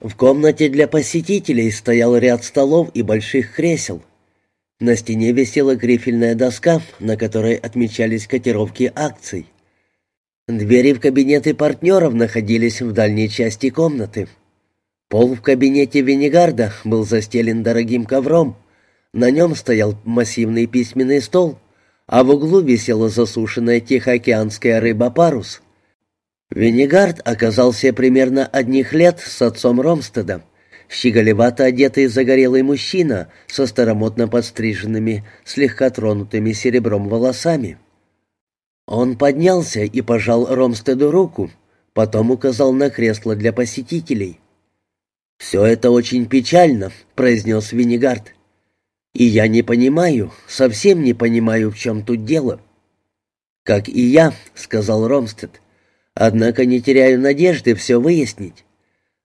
В комнате для посетителей стоял ряд столов и больших кресел. На стене висела грифельная доска, на которой отмечались котировки акций. Двери в кабинеты партнеров находились в дальней части комнаты. Пол в кабинете Венегарда был застелен дорогим ковром. На нем стоял массивный письменный стол, а в углу висела засушенная тихоокеанская рыба-парус. Венегард оказался примерно одних лет с отцом Ромстедом щеголевато одетый загорелый мужчина со старомодно подстриженными, слегка тронутыми серебром волосами. Он поднялся и пожал Ромстеду руку, потом указал на кресло для посетителей. «Все это очень печально», — произнес Виннигард. «И я не понимаю, совсем не понимаю, в чем тут дело». «Как и я», — сказал Ромстед. «Однако не теряю надежды все выяснить.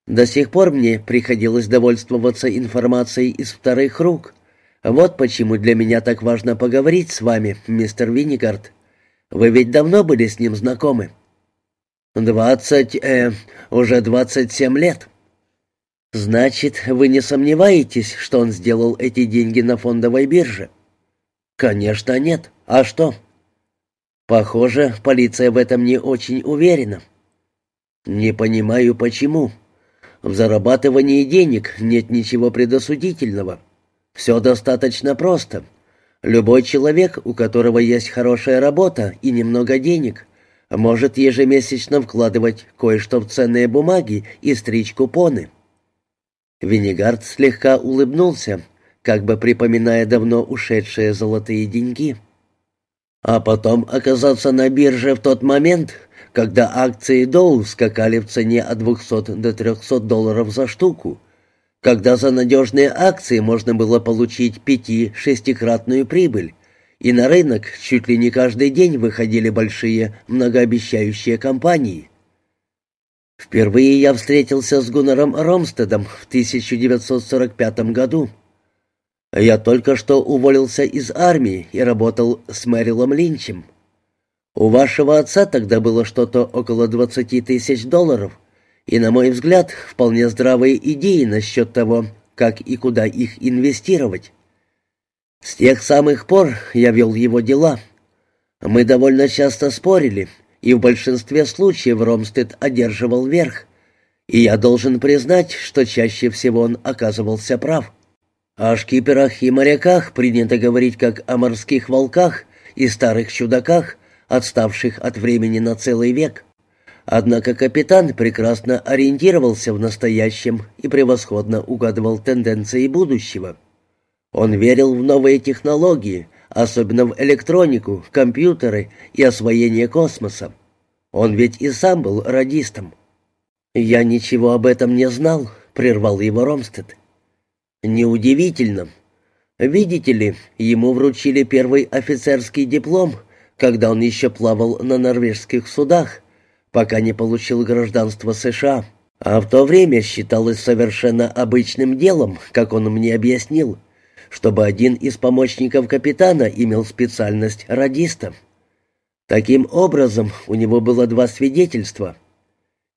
До сих пор мне приходилось довольствоваться информацией из вторых рук. Вот почему для меня так важно поговорить с вами, мистер Виннигард. Вы ведь давно были с ним знакомы?» «Двадцать... э... уже двадцать семь лет». «Значит, вы не сомневаетесь, что он сделал эти деньги на фондовой бирже?» «Конечно нет. А что?» «Похоже, полиция в этом не очень уверена». «Не понимаю, почему». В зарабатывании денег нет ничего предосудительного. Все достаточно просто. Любой человек, у которого есть хорошая работа и немного денег, может ежемесячно вкладывать кое-что в ценные бумаги и стричь купоны. Винегард слегка улыбнулся, как бы припоминая давно ушедшие золотые деньги. А потом оказаться на бирже в тот момент, когда акции Доу скакали в цене от 200 до 300 долларов за штуку, когда за надежные акции можно было получить пяти-шестикратную прибыль, и на рынок чуть ли не каждый день выходили большие многообещающие компании. Впервые я встретился с Гуннером Ромстедом в 1945 году. Я только что уволился из армии и работал с Мэрилом Линчем. У вашего отца тогда было что-то около двадцати тысяч долларов, и, на мой взгляд, вполне здравые идеи насчет того, как и куда их инвестировать. С тех самых пор я вел его дела. Мы довольно часто спорили, и в большинстве случаев Ромстед одерживал верх, и я должен признать, что чаще всего он оказывался прав. О шкиперах и моряках принято говорить как о морских волках и старых чудаках, отставших от времени на целый век. Однако капитан прекрасно ориентировался в настоящем и превосходно угадывал тенденции будущего. Он верил в новые технологии, особенно в электронику, компьютеры и освоение космоса. Он ведь и сам был радистом. «Я ничего об этом не знал», — прервал его Ромстед. «Неудивительно. Видите ли, ему вручили первый офицерский диплом когда он еще плавал на норвежских судах, пока не получил гражданство США. А в то время считалось совершенно обычным делом, как он мне объяснил, чтобы один из помощников капитана имел специальность радиста. Таким образом, у него было два свидетельства.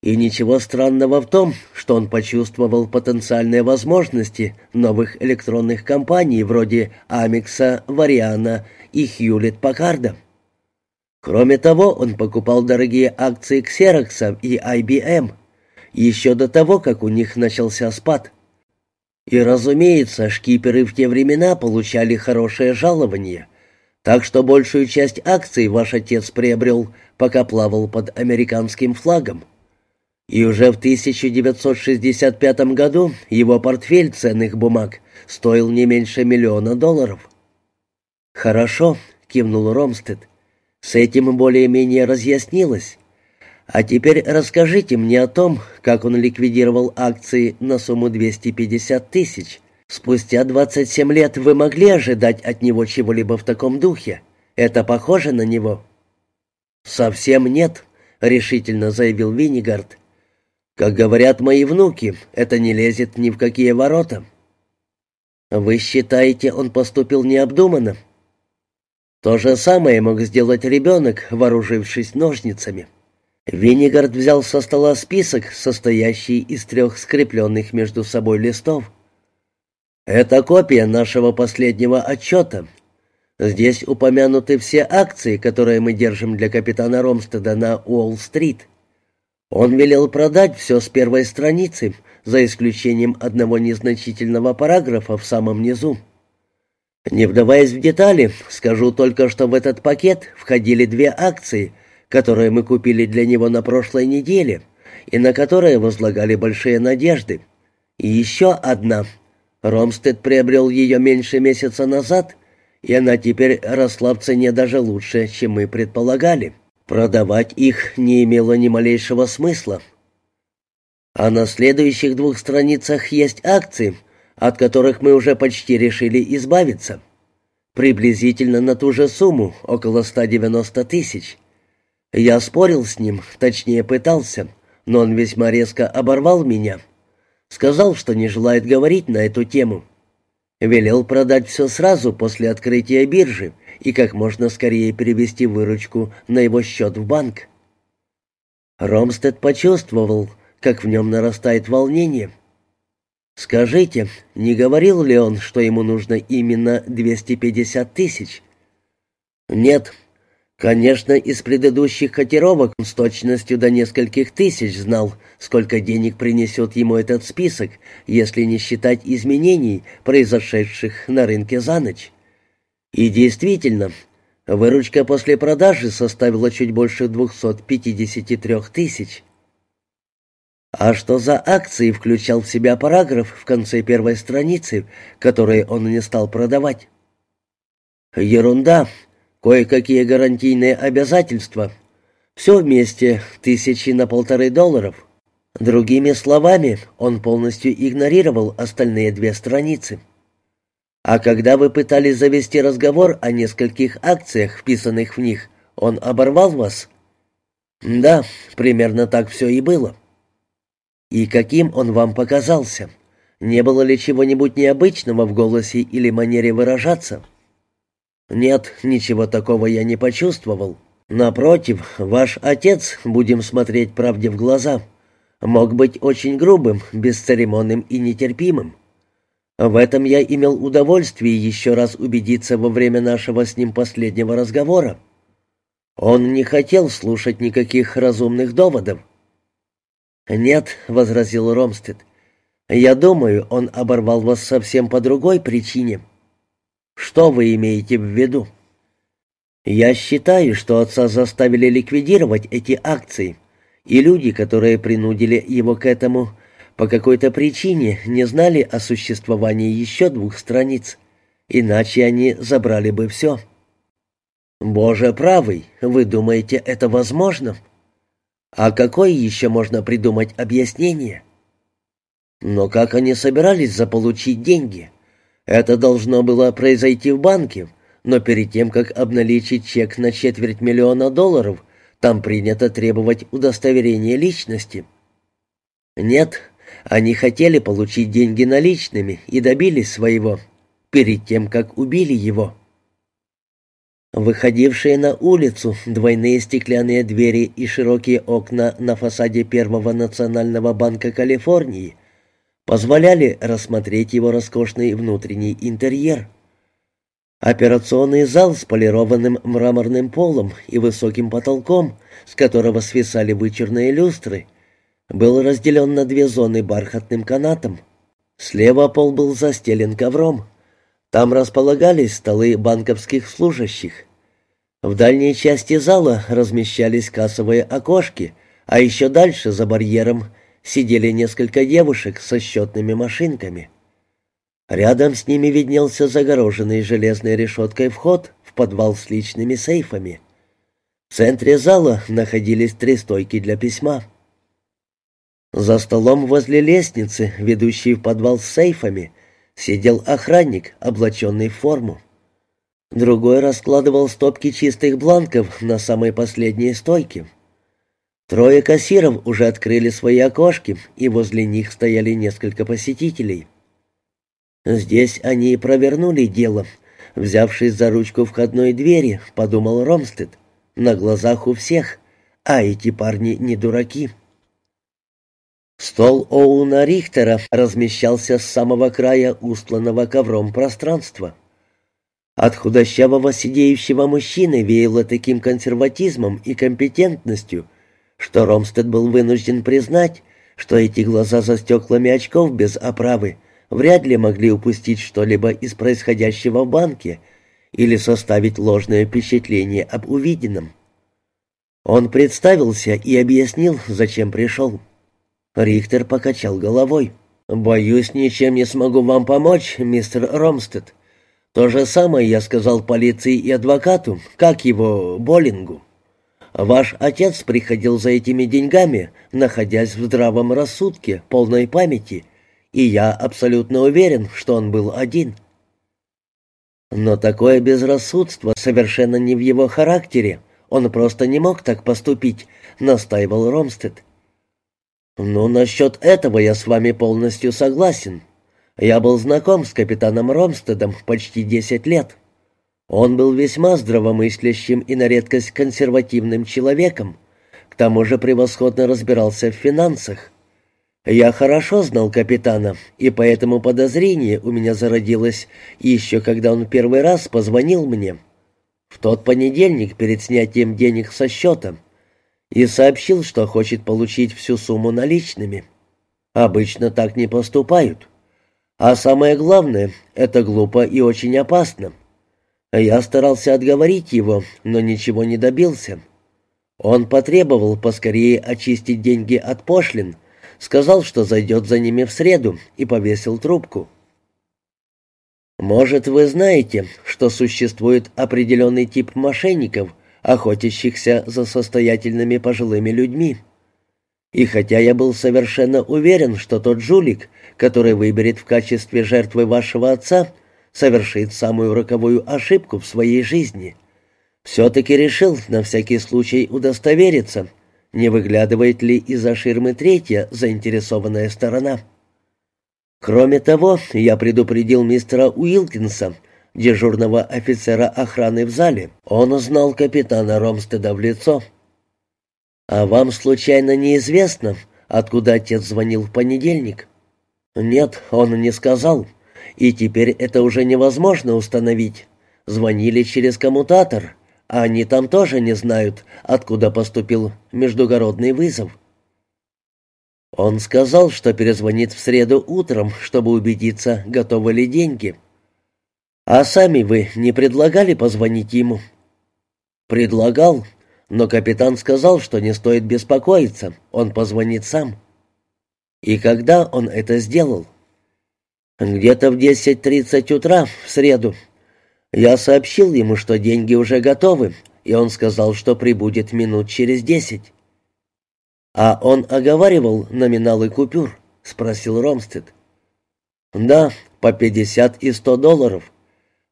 И ничего странного в том, что он почувствовал потенциальные возможности новых электронных компаний вроде Амикса, Вариана и Хьюлет-Паккарда. Кроме того, он покупал дорогие акции Xerox и IBM, еще до того, как у них начался спад. И, разумеется, шкиперы в те времена получали хорошее жалование, так что большую часть акций ваш отец приобрел, пока плавал под американским флагом. И уже в 1965 году его портфель ценных бумаг стоил не меньше миллиона долларов. «Хорошо», — кивнул Ромстед. С этим более-менее разъяснилось. А теперь расскажите мне о том, как он ликвидировал акции на сумму 250 тысяч. Спустя 27 лет вы могли ожидать от него чего-либо в таком духе? Это похоже на него?» «Совсем нет», — решительно заявил Виннигард. «Как говорят мои внуки, это не лезет ни в какие ворота». «Вы считаете, он поступил необдуманно?» То же самое мог сделать ребенок, вооружившись ножницами. Виннигард взял со стола список, состоящий из трех скрепленных между собой листов. «Это копия нашего последнего отчета. Здесь упомянуты все акции, которые мы держим для капитана Ромстеда на Уолл-стрит. Он велел продать все с первой страницы, за исключением одного незначительного параграфа в самом низу. Не вдаваясь в детали, скажу только, что в этот пакет входили две акции, которые мы купили для него на прошлой неделе и на которые возлагали большие надежды. И еще одна. Ромстед приобрел ее меньше месяца назад, и она теперь росла в цене даже лучше, чем мы предполагали. Продавать их не имело ни малейшего смысла. А на следующих двух страницах есть акции — от которых мы уже почти решили избавиться. Приблизительно на ту же сумму, около 190 тысяч. Я спорил с ним, точнее пытался, но он весьма резко оборвал меня. Сказал, что не желает говорить на эту тему. Велел продать все сразу после открытия биржи и как можно скорее перевести выручку на его счет в банк. Ромстед почувствовал, как в нем нарастает волнение, «Скажите, не говорил ли он, что ему нужно именно 250 тысяч?» «Нет. Конечно, из предыдущих котировок он с точностью до нескольких тысяч знал, сколько денег принесет ему этот список, если не считать изменений, произошедших на рынке за ночь. И действительно, выручка после продажи составила чуть больше 253 тысяч». А что за акции включал в себя параграф в конце первой страницы, который он не стал продавать? Ерунда. Кое-какие гарантийные обязательства. Все вместе тысячи на полторы долларов. Другими словами, он полностью игнорировал остальные две страницы. А когда вы пытались завести разговор о нескольких акциях, вписанных в них, он оборвал вас? Да, примерно так все и было. «И каким он вам показался? Не было ли чего-нибудь необычного в голосе или манере выражаться?» «Нет, ничего такого я не почувствовал. Напротив, ваш отец, будем смотреть правде в глаза, мог быть очень грубым, бесцеремонным и нетерпимым. В этом я имел удовольствие еще раз убедиться во время нашего с ним последнего разговора. Он не хотел слушать никаких разумных доводов. «Нет», — возразил Ромстед. «Я думаю, он оборвал вас совсем по другой причине». «Что вы имеете в виду?» «Я считаю, что отца заставили ликвидировать эти акции, и люди, которые принудили его к этому, по какой-то причине не знали о существовании еще двух страниц, иначе они забрали бы все». «Боже правый, вы думаете, это возможно?» А какое еще можно придумать объяснение? Но как они собирались заполучить деньги? Это должно было произойти в банке, но перед тем, как обналичить чек на четверть миллиона долларов, там принято требовать удостоверения личности. Нет, они хотели получить деньги наличными и добились своего, перед тем, как убили его. Выходившие на улицу двойные стеклянные двери и широкие окна на фасаде Первого национального банка Калифорнии позволяли рассмотреть его роскошный внутренний интерьер. Операционный зал с полированным мраморным полом и высоким потолком, с которого свисали вычурные люстры, был разделен на две зоны бархатным канатом. Слева пол был застелен ковром, там располагались столы банковских служащих. В дальней части зала размещались кассовые окошки, а еще дальше, за барьером, сидели несколько девушек со счетными машинками. Рядом с ними виднелся загороженный железной решеткой вход в подвал с личными сейфами. В центре зала находились три стойки для письма. За столом возле лестницы, ведущей в подвал с сейфами, сидел охранник, облаченный в форму. Другой раскладывал стопки чистых бланков на самой последней стойке. Трое кассиров уже открыли свои окошки, и возле них стояли несколько посетителей. Здесь они и провернули дело, взявшись за ручку входной двери, подумал Ромстед, на глазах у всех, а эти парни не дураки. Стол Оуна Рихтера размещался с самого края устланного ковром пространства. От худощавого сидеющего мужчины веяло таким консерватизмом и компетентностью, что Ромстед был вынужден признать, что эти глаза за стеклами очков без оправы вряд ли могли упустить что-либо из происходящего в банке или составить ложное впечатление об увиденном. Он представился и объяснил, зачем пришел. Рихтер покачал головой. «Боюсь, ничем не смогу вам помочь, мистер Ромстед. То же самое я сказал полиции и адвокату, как его, Боллингу. Ваш отец приходил за этими деньгами, находясь в здравом рассудке, полной памяти, и я абсолютно уверен, что он был один». Но такое безрассудство совершенно не в его характере. Он просто не мог так поступить, настаивал Ромстед. «Ну, насчет этого я с вами полностью согласен. Я был знаком с капитаном Ромстедом почти десять лет. Он был весьма здравомыслящим и на редкость консервативным человеком, к тому же превосходно разбирался в финансах. Я хорошо знал капитана, и поэтому подозрение у меня зародилось еще когда он первый раз позвонил мне. В тот понедельник перед снятием денег со счета — и сообщил, что хочет получить всю сумму наличными. Обычно так не поступают. А самое главное, это глупо и очень опасно. Я старался отговорить его, но ничего не добился. Он потребовал поскорее очистить деньги от пошлин, сказал, что зайдет за ними в среду, и повесил трубку. Может, вы знаете, что существует определенный тип мошенников, охотящихся за состоятельными пожилыми людьми. И хотя я был совершенно уверен, что тот жулик, который выберет в качестве жертвы вашего отца, совершит самую роковую ошибку в своей жизни, все-таки решил на всякий случай удостовериться, не выглядывает ли из-за ширмы третья заинтересованная сторона. Кроме того, я предупредил мистера Уилкинса, дежурного офицера охраны в зале. Он узнал капитана Ромстеда в лицо. «А вам случайно неизвестно, откуда отец звонил в понедельник?» «Нет, он не сказал. И теперь это уже невозможно установить. Звонили через коммутатор, а они там тоже не знают, откуда поступил междугородный вызов». Он сказал, что перезвонит в среду утром, чтобы убедиться, готовы ли деньги. «А сами вы не предлагали позвонить ему?» «Предлагал, но капитан сказал, что не стоит беспокоиться, он позвонит сам». «И когда он это сделал?» «Где-то в 10.30 утра, в среду. Я сообщил ему, что деньги уже готовы, и он сказал, что прибудет минут через десять». «А он оговаривал номиналы купюр?» — спросил Ромстед. «Да, по пятьдесят и сто долларов».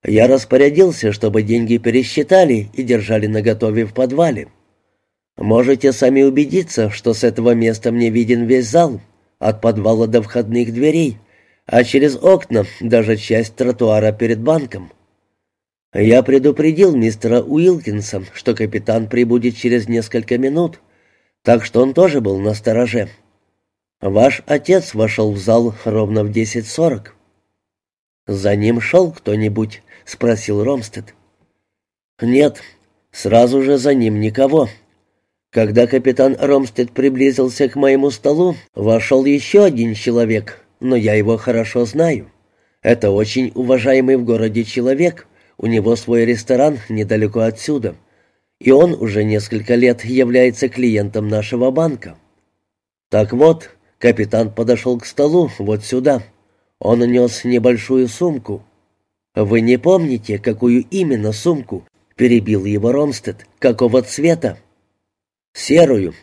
Я распорядился, чтобы деньги пересчитали и держали наготове в подвале. Можете сами убедиться, что с этого места мне виден весь зал, от подвала до входных дверей, а через окна даже часть тротуара перед банком. Я предупредил мистера Уилкинса, что капитан прибудет через несколько минут, так что он тоже был на стороже. Ваш отец вошел в зал ровно в 10.40. За ним шел кто-нибудь, — спросил Ромстед. «Нет, сразу же за ним никого. Когда капитан Ромстед приблизился к моему столу, вошел еще один человек, но я его хорошо знаю. Это очень уважаемый в городе человек, у него свой ресторан недалеко отсюда, и он уже несколько лет является клиентом нашего банка. Так вот, капитан подошел к столу вот сюда. Он нес небольшую сумку, «Вы не помните, какую именно сумку?» — перебил его Ромстед. «Какого цвета?» «Серую.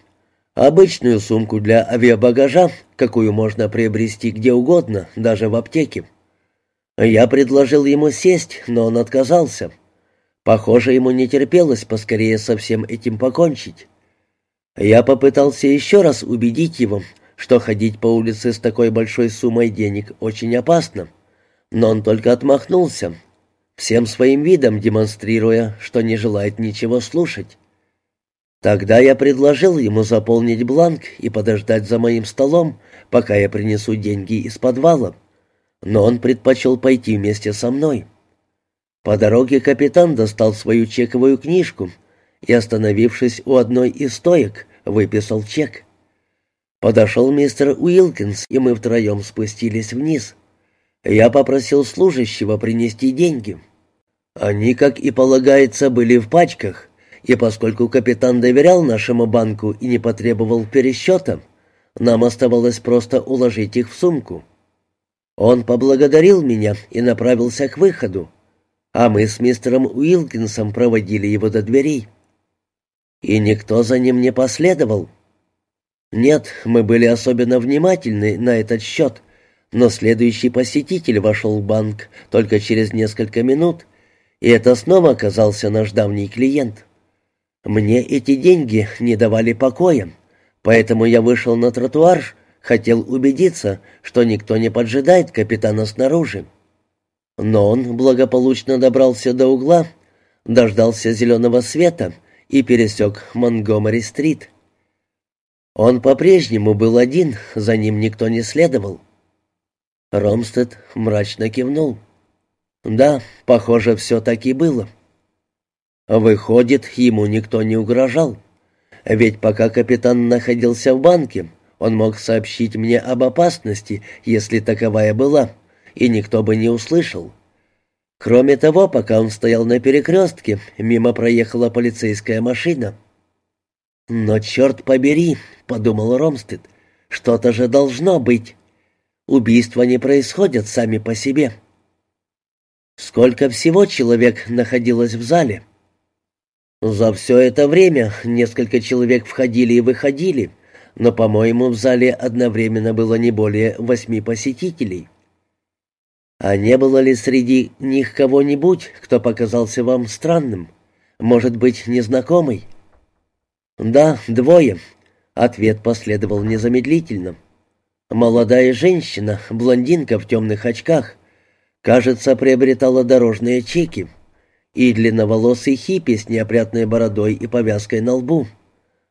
Обычную сумку для авиабагажа, какую можно приобрести где угодно, даже в аптеке. Я предложил ему сесть, но он отказался. Похоже, ему не терпелось поскорее со всем этим покончить. Я попытался еще раз убедить его, что ходить по улице с такой большой суммой денег очень опасно но он только отмахнулся, всем своим видом демонстрируя, что не желает ничего слушать. Тогда я предложил ему заполнить бланк и подождать за моим столом, пока я принесу деньги из подвала. Но он предпочел пойти вместе со мной. По дороге капитан достал свою чековую книжку и, остановившись у одной из стоек, выписал чек. Подошел мистер Уилкинс, и мы втроем спустились вниз. Я попросил служащего принести деньги. Они, как и полагается, были в пачках, и поскольку капитан доверял нашему банку и не потребовал пересчета, нам оставалось просто уложить их в сумку. Он поблагодарил меня и направился к выходу, а мы с мистером Уилкинсом проводили его до дверей. И никто за ним не последовал. Нет, мы были особенно внимательны на этот счет, но следующий посетитель вошел в банк только через несколько минут, и это снова оказался наш давний клиент. Мне эти деньги не давали покоя, поэтому я вышел на тротуар, хотел убедиться, что никто не поджидает капитана снаружи. Но он благополучно добрался до угла, дождался зеленого света и пересек Монгомери-стрит. Он по-прежнему был один, за ним никто не следовал. Ромстед мрачно кивнул. Да, похоже, все так и было. Выходит, ему никто не угрожал. Ведь пока капитан находился в банке, он мог сообщить мне об опасности, если таковая была и никто бы не услышал. Кроме того, пока он стоял на перекрестке, мимо проехала полицейская машина. «Но черт побери», — подумал Ромстед, — «что-то же должно быть. Убийства не происходят сами по себе». «Сколько всего человек находилось в зале?» «За все это время несколько человек входили и выходили, но, по-моему, в зале одновременно было не более восьми посетителей». А не было ли среди них кого-нибудь, кто показался вам странным? Может быть, незнакомый? Да, двое. Ответ последовал незамедлительно. Молодая женщина, блондинка в темных очках, кажется, приобретала дорожные чеки, и длинноволосый хиппи с неопрятной бородой и повязкой на лбу.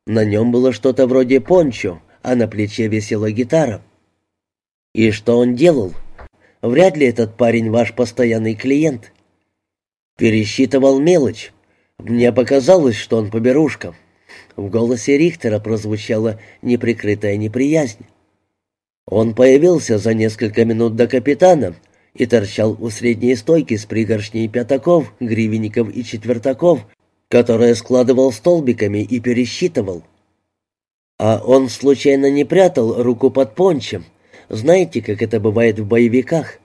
На нем было что-то вроде пончо, а на плече висела гитара. И что он делал? Вряд ли этот парень ваш постоянный клиент. Пересчитывал мелочь. Мне показалось, что он поберушка. В голосе Рихтера прозвучала неприкрытая неприязнь. Он появился за несколько минут до капитана и торчал у средней стойки с пригоршней пятаков, гривенников и четвертаков, которые складывал столбиками и пересчитывал. А он случайно не прятал руку под пончем, знаете, как это бывает в боевиках?»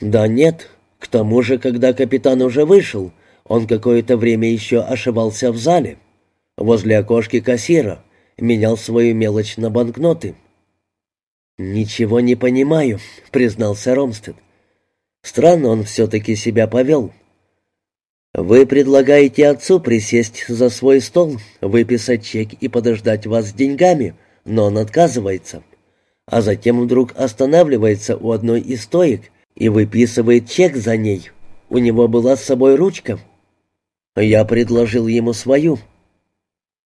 «Да нет. К тому же, когда капитан уже вышел, он какое-то время еще ошивался в зале, возле окошки кассира, менял свою мелочь на банкноты». «Ничего не понимаю», — признался Ромстед. «Странно он все-таки себя повел». «Вы предлагаете отцу присесть за свой стол, выписать чек и подождать вас с деньгами, но он отказывается а затем вдруг останавливается у одной из стоек и выписывает чек за ней. У него была с собой ручка. Я предложил ему свою.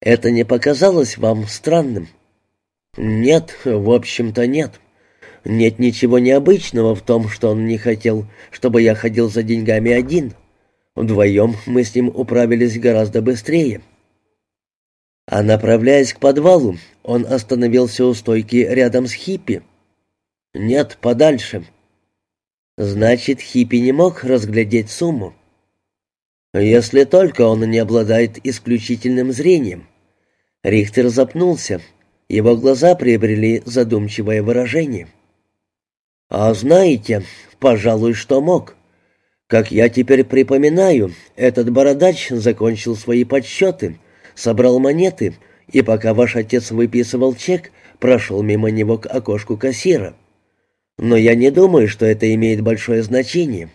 Это не показалось вам странным? Нет, в общем-то нет. Нет ничего необычного в том, что он не хотел, чтобы я ходил за деньгами один. Вдвоем мы с ним управились гораздо быстрее. А направляясь к подвалу, он остановился у стойки рядом с хиппи. «Нет, подальше». «Значит, хиппи не мог разглядеть сумму?» «Если только он не обладает исключительным зрением». Рихтер запнулся. Его глаза приобрели задумчивое выражение. «А знаете, пожалуй, что мог. Как я теперь припоминаю, этот бородач закончил свои подсчеты» собрал монеты и, пока ваш отец выписывал чек, прошел мимо него к окошку кассира. Но я не думаю, что это имеет большое значение.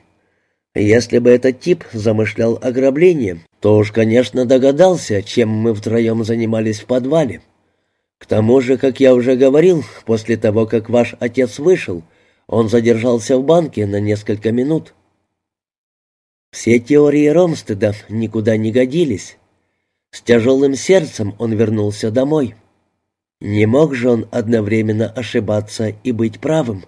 Если бы этот тип замышлял ограбление, то уж, конечно, догадался, чем мы втроем занимались в подвале. К тому же, как я уже говорил, после того, как ваш отец вышел, он задержался в банке на несколько минут. Все теории Ромстеда никуда не годились. С тяжелым сердцем он вернулся домой. Не мог же он одновременно ошибаться и быть правым.